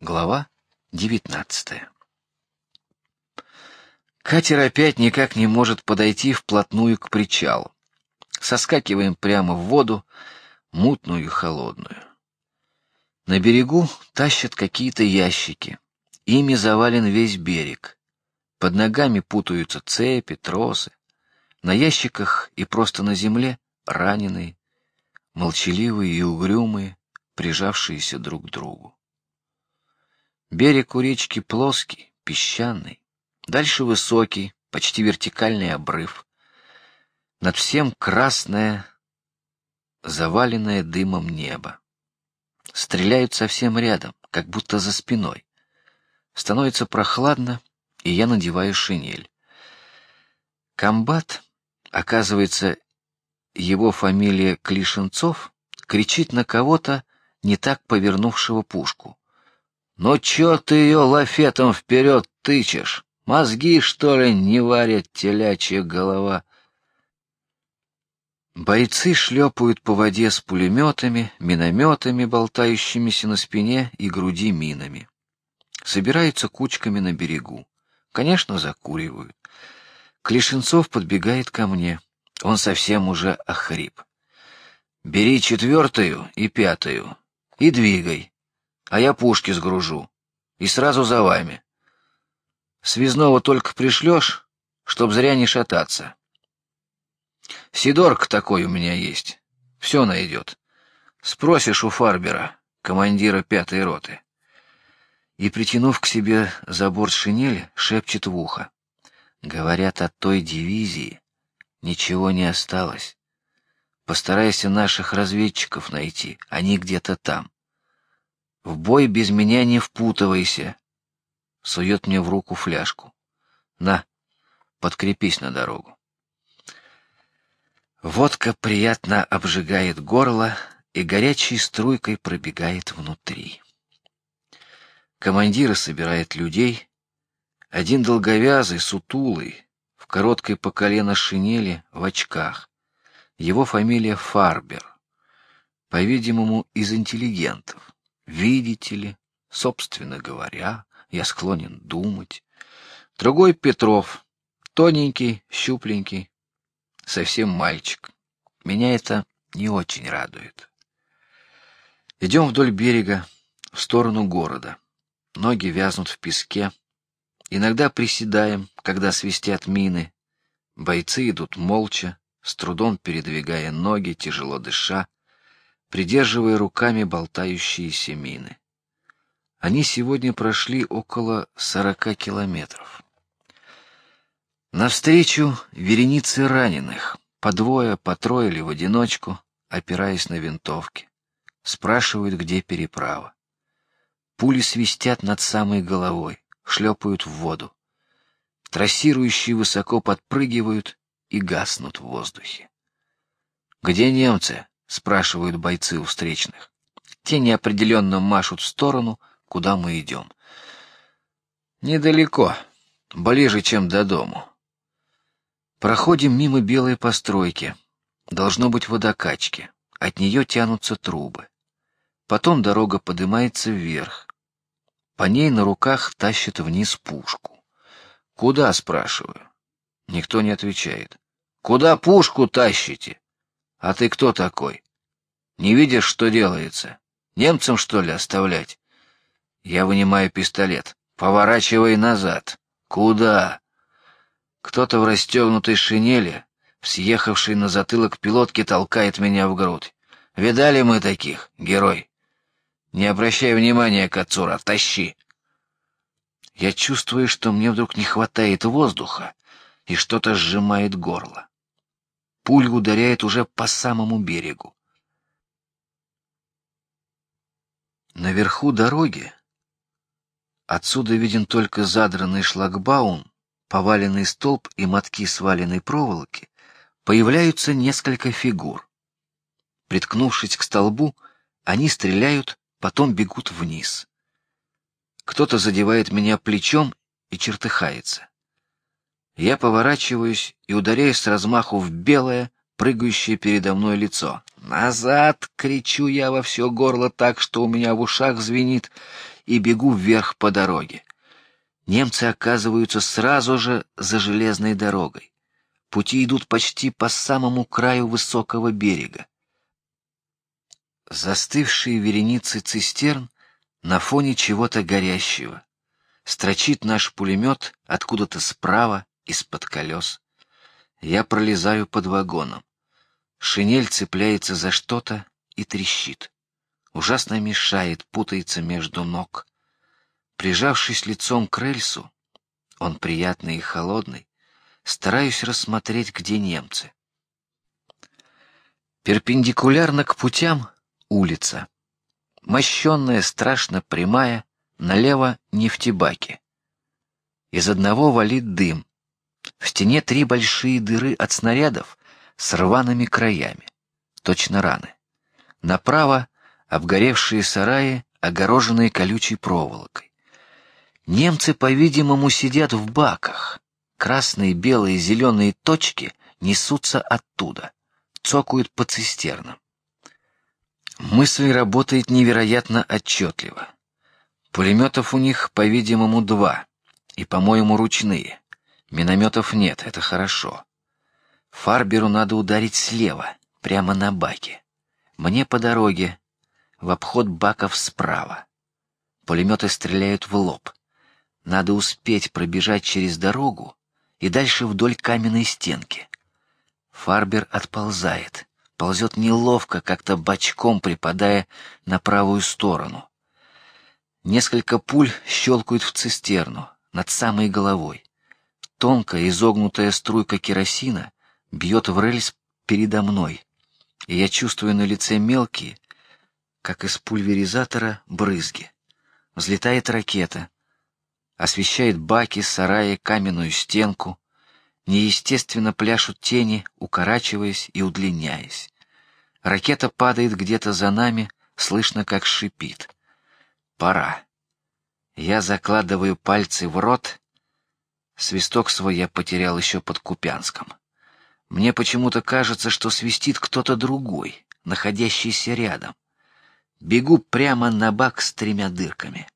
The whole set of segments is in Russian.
Глава девятнадцатая. Катер опять никак не может подойти вплотную к причалу. Соскакиваем прямо в воду, мутную и холодную. На берегу тащат какие-то ящики. Ими завален весь берег. Под ногами путаются цепи, тросы. На ящиках и просто на земле раненые, молчаливые и угрюмые, прижавшиеся друг к другу. Берег у речки плоский, песчаный. Дальше высокий, почти вертикальный обрыв. Над всем красное, заваленное дымом небо. Стреляют совсем рядом, как будто за спиной. Становится прохладно, и я надеваю шинель. Комбат, оказывается, его фамилия Клишенцов, кричит на кого-то, не так повернувшего пушку. Но чё ты ее лафетом вперед тычешь? Мозги, что ли, не варят телячья голова? Бойцы шлепают по воде с пулеметами, минометами, болтающимися на спине и груди минами. Собираются кучками на берегу. Конечно, закуривают. Клишенцов подбегает ко мне. Он совсем уже охрип. Бери четвертую и пятую и двигай, а я пушки сгружу и сразу за вами. Связного только пришлешь, чтоб зря не шататься. Сидорк такой у меня есть, все найдет. Спросишь у Фарбера, командира пятой роты. И притянув к себе за борт шинели, шепчет в ухо: говорят, от той дивизии ничего не осталось. Постарайся наших разведчиков найти, они где-то там. В бой без меня не впутывайся, сует мне в руку фляжку. На, подкрепись на дорогу. Водка приятно обжигает горло и горячей струйкой пробегает внутри. Командиры собирает людей. Один долговязый, сутулый, в короткой по колено шинели, в очках. Его фамилия Фарбер. По-видимому, из интеллигентов. Видите ли, собственно говоря, я склонен думать. Другой Петров, тоненький, щупленький, совсем мальчик. Меня это не очень радует. Идем вдоль берега в сторону города. Ноги вязнут в песке. Иногда приседаем, когда свистят мины. Бойцы идут молча, с трудом передвигая ноги, тяжело дыша, придерживая руками болтающиеся мины. Они сегодня прошли около сорока километров. Навстречу вереницы раненых, по двое, по трое или в одиночку, опираясь на винтовки, спрашивают, где переправа. Пули свистят над самой головой, шлепают в воду. Трассирующие высоко подпрыгивают и гаснут в воздухе. Где немцы? Спрашивают бойцы у встречных. Те неопределенно машут в сторону, куда мы идем. Недалеко, ближе, чем до дому. Проходим мимо белой постройки. Должно быть водокачки. От нее тянутся трубы. Потом дорога поднимается вверх. По ней на руках тащат вниз пушку. Куда, спрашиваю. Никто не отвечает. Куда пушку тащите? А ты кто такой? Не видишь, что делается? Немцам что ли оставлять? Я вынимаю пистолет. Поворачивай назад. Куда? Кто-то в расстегнутой шинели, съехавший на затылок пилотки, толкает меня в грудь. Видали мы таких, герой? Не обращай внимания, Кацура, тащи. Я чувствую, что мне вдруг не хватает воздуха и что-то сжимает горло. Пуль ударяет уже по самому берегу. Наверху дороги, отсюда виден только задранный шлагбаум, поваленный столб и мотки сваленной проволоки, появляются несколько фигур. Приткнувшись к столбу, они стреляют, потом бегут вниз. Кто-то задевает меня плечом и чертыхается. Я поворачиваюсь и ударяюсь с размаху в белое, прыгающее передо мной лицо. Назад! кричу я во все горло так, что у меня в ушах звенит, и бегу вверх по дороге. Немцы оказываются сразу же за железной дорогой. Пути идут почти по самому краю высокого берега. Застывшие вереницы цистерн на фоне чего-то горящего. Строчит наш пулемет откуда-то справа из-под колес. Я пролезаю под вагоном. Шинель цепляется за что-то и трещит. Ужасно мешает, путается между ног. Прижавшись лицом к рельсу, он приятный и холодный, стараюсь рассмотреть, где немцы. Перпендикулярно к путям улица, мощенная, страшно прямая, налево нефтебаки. Из одного валит дым. В стене три большие дыры от снарядов с рваными краями, точно раны. Направо обгоревшие сараи, огороженные колючей проволокой. Немцы, по-видимому, сидят в баках. Красные, белые, зеленые точки несутся оттуда, цокают по цистернам. Мысль работает невероятно отчетливо. Пулеметов у них, по-видимому, два, и, по-моему, ручные. Минометов нет, это хорошо. Фарберу надо ударить слева, прямо на баке. Мне по дороге, в обход баков справа. Пулеметы стреляют в лоб. Надо успеть пробежать через дорогу и дальше вдоль каменной стенки. Фарбер отползает, ползет неловко, как-то бочком припадая на правую сторону. Несколько пуль щелкают в цистерну над самой головой. Тонкая изогнутая струйка керосина бьет в рельс передо мной, и я чувствую на лице мелкие, как из пульверизатора, брызги. Взлетает ракета, освещает баки, сараи, каменную стенку. Неестественно пляшут тени, укорачиваясь и удлиняясь. Ракета падает где-то за нами, слышно, как шипит. Пора. Я закладываю пальцы в рот. Свисток свой я потерял еще под Купянском. Мне почему-то кажется, что свистит кто-то другой, находящийся рядом. Бегу прямо на бак с тремя дырками.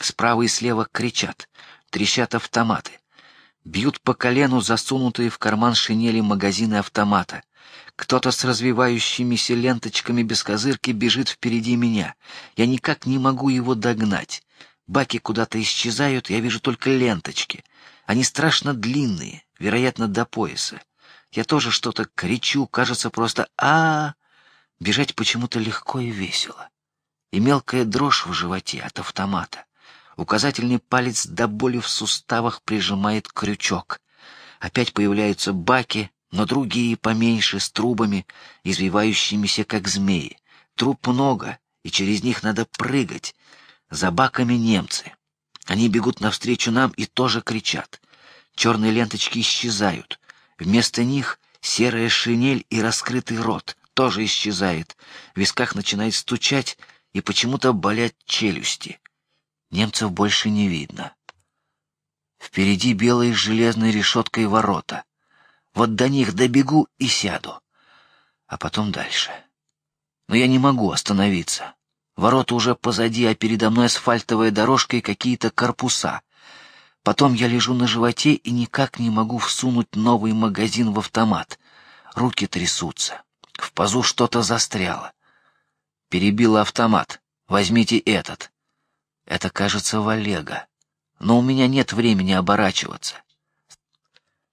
Справа и слева кричат, трещат автоматы, бьют по колену засунутые в карман шинели магазины автомата. Кто-то с развивающимися ленточками без козырки бежит впереди меня. Я никак не могу его догнать. Баки куда-то исчезают, я вижу только ленточки. Они страшно длинные, вероятно, до пояса. Я тоже что-то кричу, кажется просто а, -а, -а. Бежать почему-то легко и весело и мелкая дрожь в животе от автомата. Указательный палец до боли в суставах прижимает крючок. Опять появляются баки, но другие поменьше с трубами, извивающимися как змеи. Труб много, и через них надо прыгать. За баками немцы. Они бегут навстречу нам и тоже кричат. Черные ленточки исчезают. Вместо них серая шинель и раскрытый рот тоже исчезает. В висках начинает стучать, и почему-то болят челюсти. Немцев больше не видно. Впереди белые с железной решеткой ворота. Вот до них добегу и сяду, а потом дальше. Но я не могу остановиться. Ворота уже позади, а передо мной асфальтовая дорожка и какие-то корпуса. Потом я лежу на животе и никак не могу всунуть новый магазин в автомат. Руки трясутся. В пазу что-то застряло перебила автомат. Возьмите этот. Это, кажется, Валега. Но у меня нет времени оборачиваться.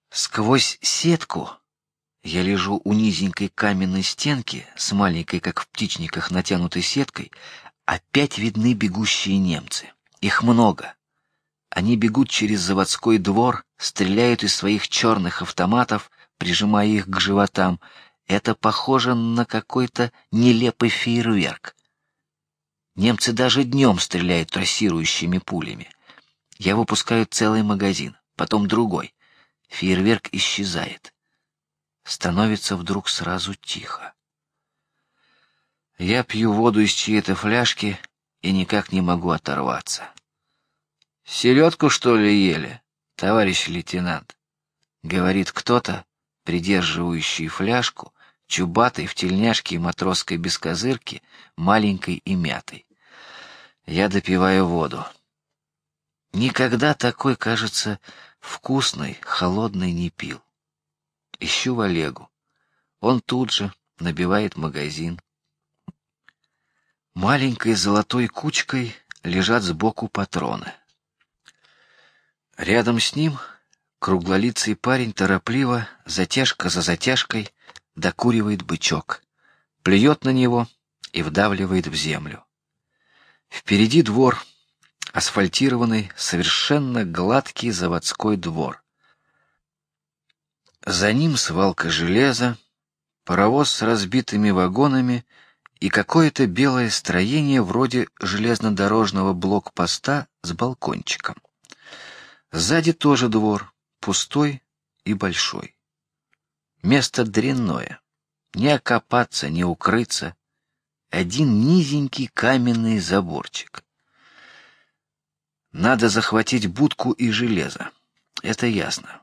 Сквозь сетку я лежу у низенькой каменной стенки с маленькой, как в птичниках, натянутой сеткой. Опять видны бегущие немцы. Их много. Они бегут через заводской двор, стреляют из своих черных автоматов, прижимая их к животам, это похоже на какой-то нелепый фейерверк. Немцы даже днем стреляют трассирующими пулями. Я выпускаю целый магазин, потом другой. Фейерверк исчезает. Становится вдруг сразу тихо. Я пью воду из чьей-то фляжки и никак не могу оторваться. Селедку что ли ели, товарищ лейтенант? Говорит кто-то, придерживающий фляжку чубатой в тельняшке и матросской бескозырке, маленькой и мятой. Я допиваю воду. Никогда такой, кажется, вкусной, холодной не пил. Ищу Олегу. Он тут же набивает магазин. Маленькой золотой кучкой лежат сбоку патроны. Рядом с ним круглолицый парень торопливо, затяжка за затяжкой, докуривает бычок, плюет на него и вдавливает в землю. Впереди двор, асфальтированный, совершенно гладкий заводской двор. За ним свалка железа, паровоз с разбитыми вагонами и какое-то белое строение вроде железнодорожного блокпоста с балкончиком. Сзади тоже двор, пустой и большой. Место дрянное, не окопаться, не укрыться. Один низенький каменный заборчик. Надо захватить будку и железо. Это ясно.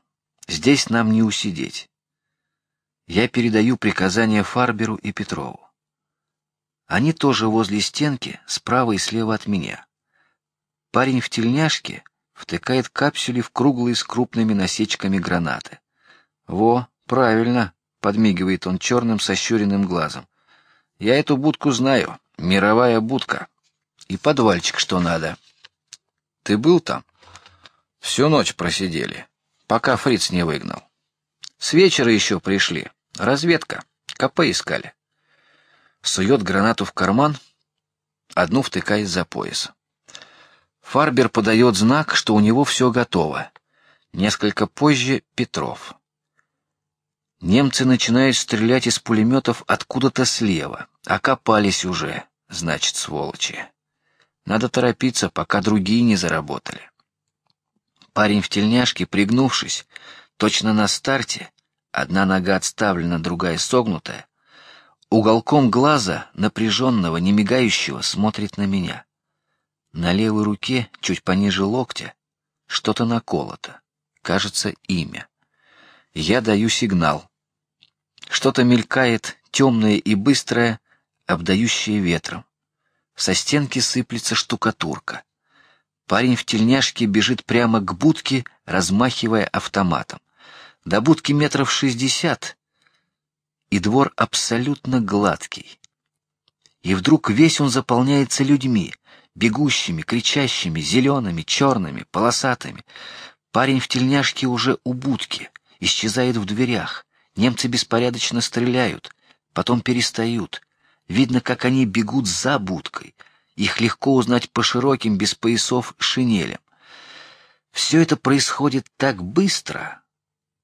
Здесь нам не усидеть. Я передаю приказание Фарберу и Петрову. Они тоже возле стенки, справа и слева от меня. Парень в тельняшке втыкает капсюли в круглые с крупными насечками гранаты. Во, правильно, подмигивает он черным сощуренным глазом. Я эту будку знаю, мировая будка. И подвальчик что надо. Ты был там? Всю ночь просидели пока Фриц не выгнал. С вечера еще пришли. Разведка. КП искали. Сует гранату в карман, одну втыкает за пояс. Фарбер подает знак, что у него все готово. Несколько позже Петров. Немцы начинают стрелять из пулеметов откуда-то слева. Окопались уже, значит, сволочи. Надо торопиться, пока другие не заработали. Парень в тельняшке, пригнувшись, точно на старте, одна нога отставлена, другая согнутая, уголком глаза напряженного, не мигающего, смотрит на меня. На левой руке, чуть пониже локтя, что-то наколото, кажется, имя. Я даю сигнал. Что-то мелькает, темное и быстрое, обдающее ветром. Со стенки сыплется штукатурка. Парень в тельняшке бежит прямо к будке, размахивая автоматом. До будки метров шестьдесят, и двор абсолютно гладкий. И вдруг весь он заполняется людьми, бегущими, кричащими, зелеными, черными, полосатыми. Парень в тельняшке уже у будки, исчезает в дверях. Немцы беспорядочно стреляют, потом перестают. Видно, как они бегут за будкой, их легко узнать по широким без поясов шинелям. Все это происходит так быстро,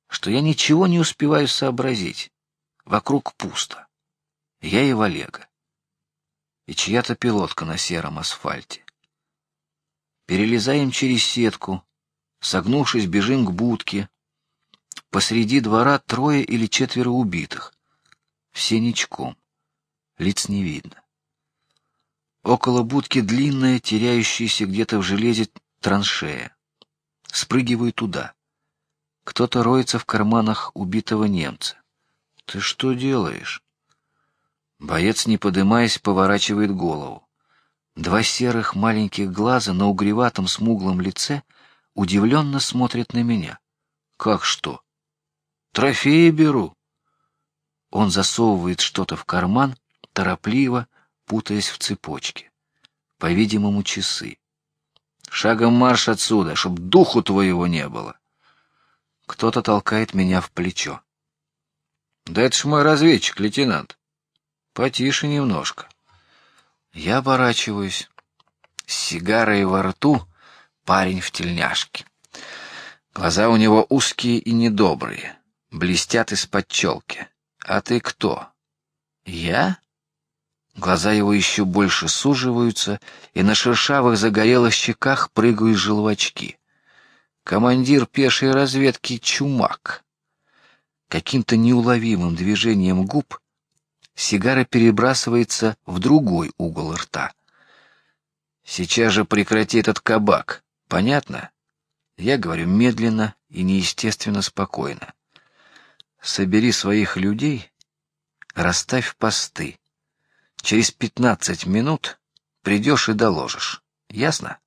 что я ничего не успеваю сообразить. Вокруг пусто. Я и Валега. И чья-то пилотка на сером асфальте. Перелезаем через сетку, согнувшись, бежим к будке. Посреди двора трое или четверо убитых, все ничком, лиц не видно. Около будки длинная, теряющаяся где-то в железе траншея. Спрыгиваю туда. Кто-то роется в карманах убитого немца. Ты что делаешь? Боец, не подымаясь, поворачивает голову. Два серых маленьких глаза на угреватом смуглом лице удивленно смотрят на меня. Как что? Трофеи беру. Он засовывает что-то в карман, торопливо, путаясь в цепочке. По-видимому, часы. Шагом марш отсюда, чтоб духу твоего не было. Кто-то толкает меня в плечо. Да это ж мой разведчик, лейтенант. Потише немножко. Я оборачиваюсь. С сигарой во рту парень в тельняшке. Глаза у него узкие и недобрые, блестят из-под челки. А ты кто? Я? Глаза его еще больше суживаются, и на шершавых загорелых щеках прыгают желвачки. Командир пешей разведки Чумак. Каким-то неуловимым движением губ сигара перебрасывается в другой угол рта. Сейчас же прекрати этот кабак, понятно? Я говорю медленно и неестественно спокойно. Собери своих людей, расставь посты Через пятнадцать минут придешь и доложишь. Ясно?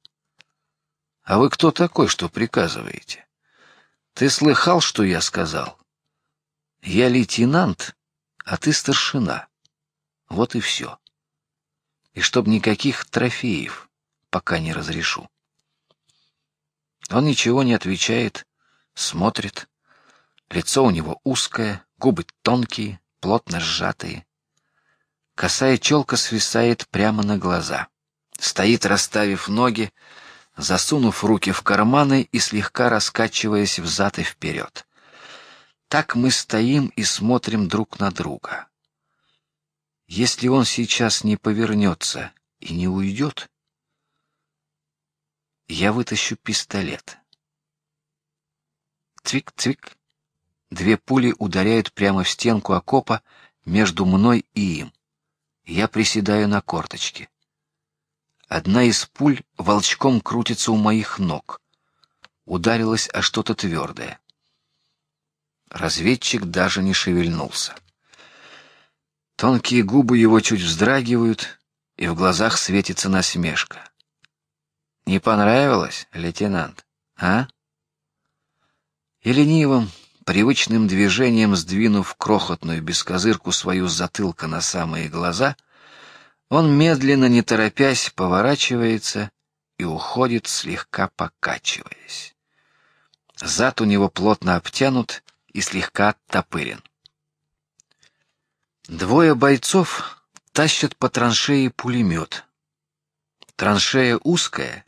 А вы кто такой, что приказываете? Ты слыхал, что я сказал? Я лейтенант, а ты старшина. Вот и все. И чтоб никаких трофеев, пока не разрешу. Он ничего не отвечает, смотрит. Лицо у него узкое, губы тонкие, плотно сжатые. Косая челка свисает прямо на глаза. Стоит, расставив ноги, засунув руки в карманы и слегка раскачиваясь взад и вперед. Так мы стоим и смотрим друг на друга. Если он сейчас не повернется и не уйдет, я вытащу пистолет. Цвик-цвик. Две пули ударяют прямо в стенку окопа между мной и им. Я приседаю на корточки. Одна из пуль волчком крутится у моих ног. Ударилась о что-то твердое. Разведчик даже не шевельнулся. Тонкие губы его чуть вздрагивают, и в глазах светится насмешка. Не понравилось, лейтенант, а? И ленивым, привычным движением сдвинув крохотную бескозырку свою затылка на самые глаза, он медленно, не торопясь, поворачивается и уходит, слегка покачиваясь. Зад у него плотно обтянут и слегка оттопырен. Двое бойцов тащат по траншеи пулемет. Траншея узкая,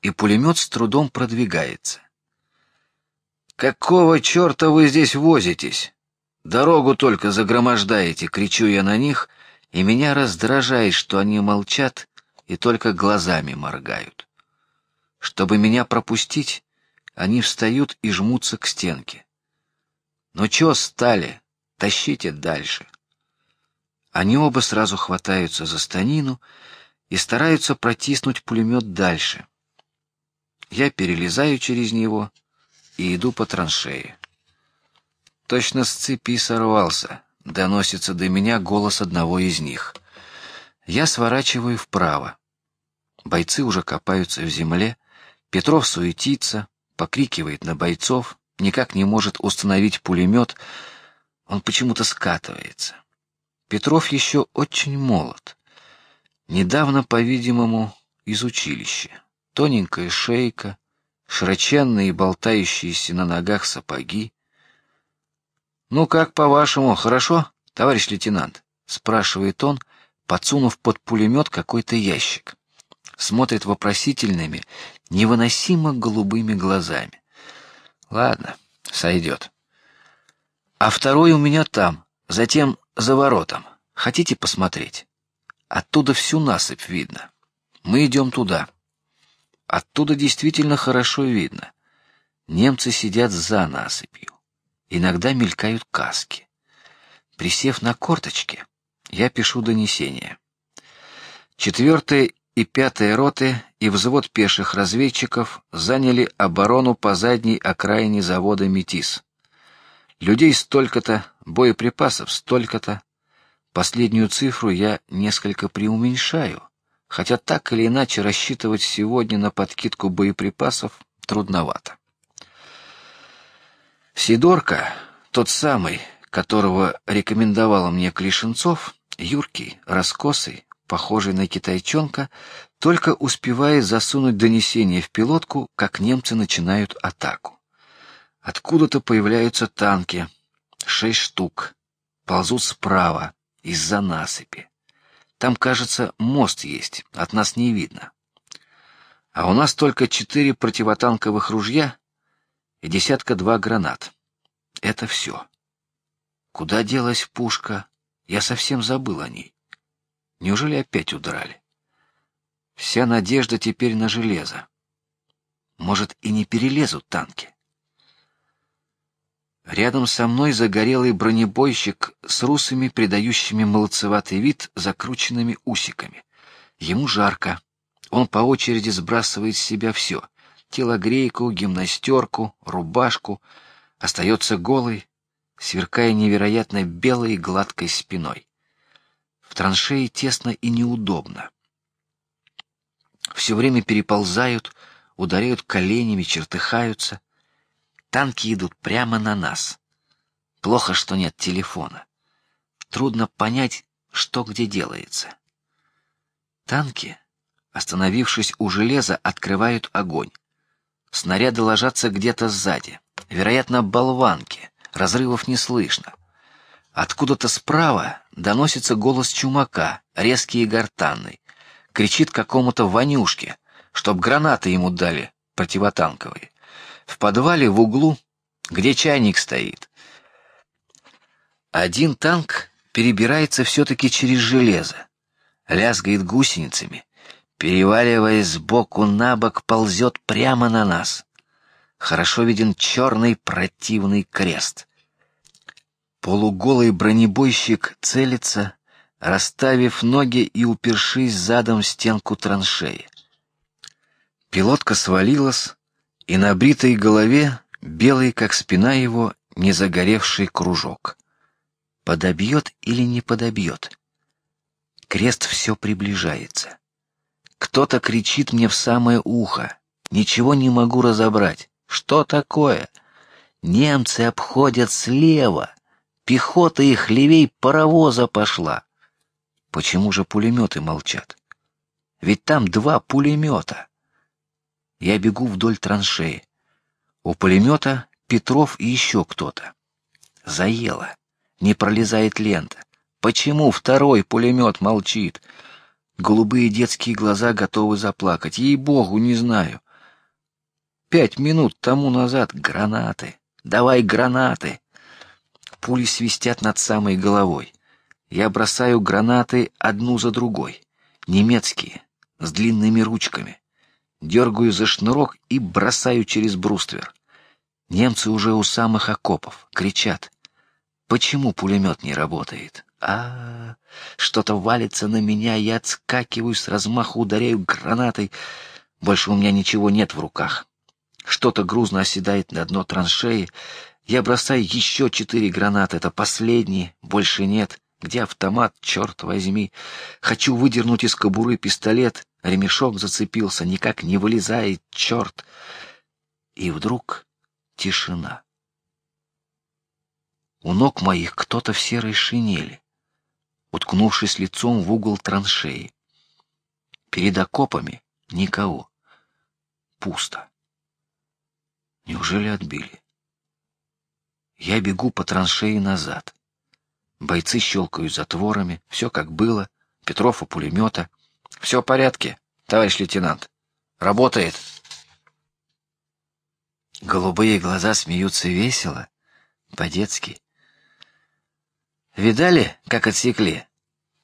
и пулемет с трудом продвигается. Какого черта вы здесь возитесь? Дорогу только загромождаете, кричу я на них, и меня раздражает, что они молчат и только глазами моргают. Чтобы меня пропустить, они встают и жмутся к стенке. Ну чё стали? Тащите дальше. Они оба сразу хватаются за станину и стараются протиснуть пулемет дальше. Я перелезаю через него и иду по траншее. Точно с цепи сорвался. Доносится до меня голос одного из них. Я сворачиваю вправо. Бойцы уже копаются в земле. Петров суетится, покрикивает на бойцов, никак не может установить пулемет. Он почему-то скатывается. Петров еще очень молод. Недавно, по-видимому, из училища. Тоненькая шейка, широченные болтающиеся на ногах сапоги. Ну как по-вашему, хорошо, товарищ лейтенант? спрашивает он, подсунув под пулемет какой-то ящик. Смотрит вопросительными, невыносимо голубыми глазами. Ладно, сойдет. А второй у меня там, затем за воротом. Хотите посмотреть? Оттуда всю насыпь видно. Мы идем туда. Оттуда действительно хорошо видно. Немцы сидят за насыпью. Иногда мелькают каски. Присев на корточки, я пишу донесение. Четвертая и пятая роты и взвод пеших разведчиков заняли оборону по задней окраине завода Метис. Людей столько-то, боеприпасов столько-то. Последнюю цифру я несколько преуменьшаю, хотя так или иначе рассчитывать сегодня на подкидку боеприпасов трудновато. Сидорка, тот самый, которого рекомендовал мне Клишенцов, юркий, раскосый, похожий на китайчонка, только успевает засунуть донесение в пилотку, как немцы начинают атаку. Откуда-то появляются танки, шесть штук, ползут справа из-за насыпи. Там, кажется, мост есть, от нас не видно. А у нас только четыре противотанковых ружья и десятка два гранат. Это все. Куда делась пушка? Я совсем забыл о ней. Неужели опять удрали? Вся надежда теперь на железо. Может, и не перелезут танки. Рядом со мной загорелый бронебойщик с русыми, придающими молодцеватый вид, закрученными усиками. Ему жарко. Он по очереди сбрасывает с себя все: телогрейку, гимнастерку, рубашку, остается голый, сверкая невероятно белой гладкой спиной. В траншее тесно и неудобно. все время переползают, ударяют коленями, чертыхаются. Танки идут прямо на нас. Плохо, что нет телефона. Трудно понять, что где делается. Танки, остановившись у железа, открывают огонь. Снаряды ложатся где-то сзади, вероятно, болванки. Разрывов не слышно. Откуда-то справа доносится голос чумака, резкий и гортанный. Кричит какому-то вонюшке, чтоб гранаты ему дали противотанковые. В подвале в углу, где чайник стоит, один танк перебирается все-таки через железо, лязгает гусеницами, переваливаясь с боку на бок, ползет прямо на нас. Хорошо виден черный противный крест. Полуголый бронебойщик целится, расставив ноги и упершись задом в стенку траншеи. Пилотка свалилась, и на бритой голове белый, как спина его, незагоревший кружок. Подобьет или не подобьет? Крест все приближается. Кто-то кричит мне в самое ухо. Ничего не могу разобрать. Что такое? Немцы обходят слева. Пехота их левей паровоза пошла. Почему же пулеметы молчат? Ведь там два пулемета. Я бегу вдоль траншеи. У пулемета Петров и еще кто-то. Заело не пролезает лента. Почему второй пулемет молчит? Голубые детские глаза готовы заплакать. Ей богу, не знаю. Пять минут тому назад гранаты. Давай гранаты. Пули свистят над самой головой. Я бросаю гранаты одну за другой. Немецкие, с длинными ручками. Дергаю за шнурок и бросаю через бруствер. Немцы уже у самых окопов, кричат. Почему пулемет не работает? А, что-то валится на меня, я отскакиваю с размаху, ударяю гранатой. Больше у меня ничего нет в руках. Что-то грузно оседает на дно траншеи. Я бросаю еще четыре гранаты, это последние, больше нет. Где автомат, черт возьми? Хочу выдернуть из кобуры пистолет, ремешок зацепился, никак не вылезает, черт. И вдруг тишина. У ног моих кто-то в серой шинели, уткнувшись лицом в угол траншеи. Перед окопами никого. Пусто. Неужели отбили? Я бегу по траншеи назад. Бойцы щелкают затворами, все как было. Петров у пулемета. Все в порядке, товарищ лейтенант. Работает. Голубые глаза смеются весело, по-детски. Видали, как отсекли?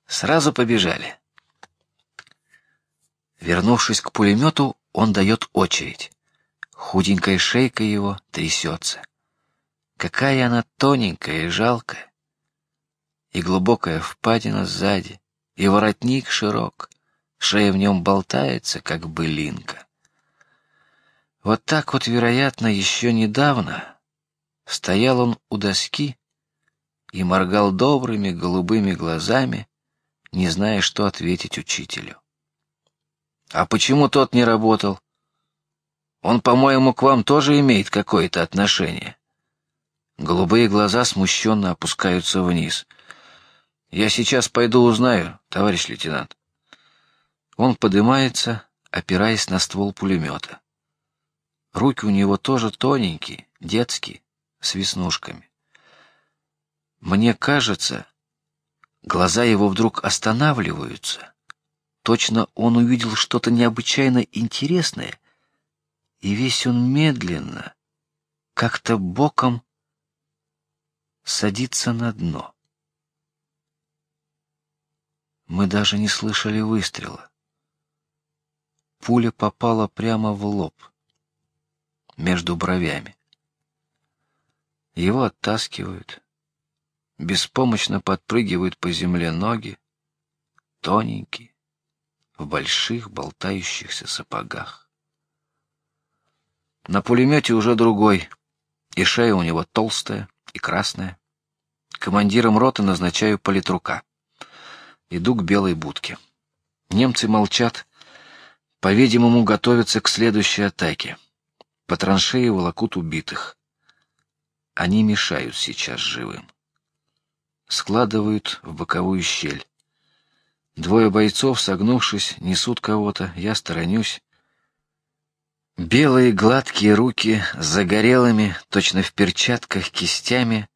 Сразу побежали. Вернувшись к пулемету, он дает очередь. Худенькая шейка его трясется. Какая она тоненькая и жалкая. И глубокая впадина сзади, и воротник широк, шея в нем болтается, как былинка. Вот так вот, вероятно, еще недавно стоял он у доски и моргал добрыми голубыми глазами, не зная, что ответить учителю. А почему тот не работал? Он, по-моему, к вам тоже имеет какое-то отношение. Голубые глаза смущенно опускаются вниз. Я сейчас пойду узнаю, товарищ лейтенант. Он поднимается, опираясь на ствол пулемета. Руки у него тоже тоненькие, детские, с веснушками. Мне кажется, глаза его вдруг останавливаются. Точно он увидел что-то необычайно интересное, и весь он медленно, как-то боком садится на дно. Мы даже не слышали выстрела. Пуля попала прямо в лоб, между бровями. Его оттаскивают, беспомощно подпрыгивают по земле ноги, тоненькие, в больших болтающихся сапогах. На пулемете уже другой, и шея у него толстая и красная. Командиром роты назначаю политрука. Иду к белой будке. Немцы молчат, По-видимому, готовятся к следующей атаке. По траншеи волокут убитых. Они мешают сейчас живым. Складывают в боковую щель. Двое бойцов, согнувшись, несут кого-то. Я сторонюсь. Белые гладкие руки загорелыми, точно в перчатках, кистями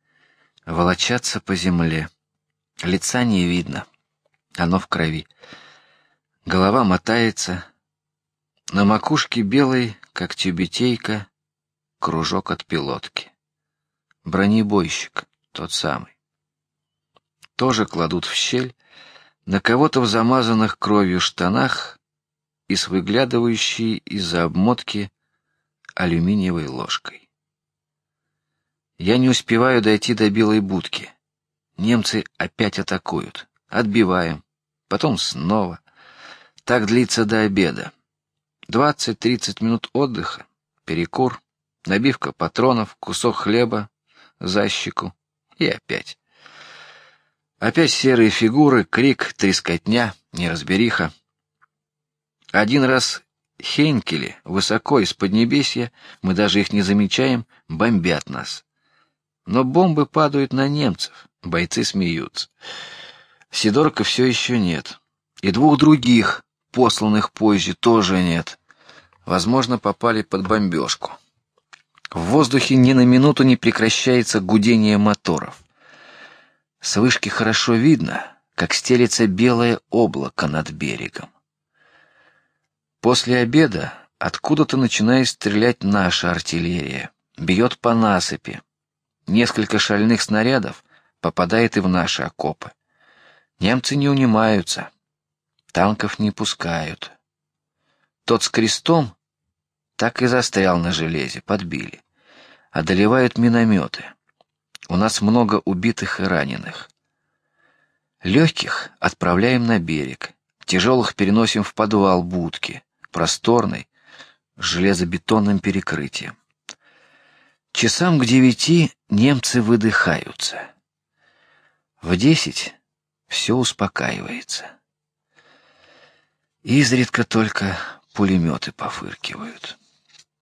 волочатся по земле. Лица не видно, оно в крови. Голова мотается, на макушке белой, как тюбетейка, кружок от пилотки. Бронебойщик, тот самый. Тоже кладут в щель на кого-то в замазанных кровью штанах и с выглядывающей из-за обмотки алюминиевой ложкой. Я не успеваю дойти до белой будки. Немцы опять атакуют. Отбиваем, потом снова. Так длится до обеда. Двадцать-тридцать минут отдыха, перекур, набивка патронов, кусок хлеба за щеку и опять. Опять серые фигуры, крик, трескотня, неразбериха. Один раз Хейнкели высоко из поднебесья, мы даже их не замечаем, бомбят нас. Но бомбы падают на немцев, бойцы смеются. Сидорка все еще нет, и двух других, посланных позже, тоже нет. Возможно, попали под бомбежку. В воздухе ни на минуту не прекращается гудение моторов. С вышки хорошо видно, как стелется белое облако над берегом. После обеда откуда-то начинает стрелять наша артиллерия, бьет по насыпи, Несколько шальных снарядов попадает и в наши окопы. Немцы не унимаются, танков не пускают. Тот с крестом так и застрял на железе, подбили. Одолевают минометы. У нас много убитых и раненых. Легких отправляем на берег, тяжелых переносим в подвал будки, просторный, с железобетонным перекрытием. Часам к девяти немцы выдыхаются. В десять все успокаивается. Изредка только пулеметы пофыркивают.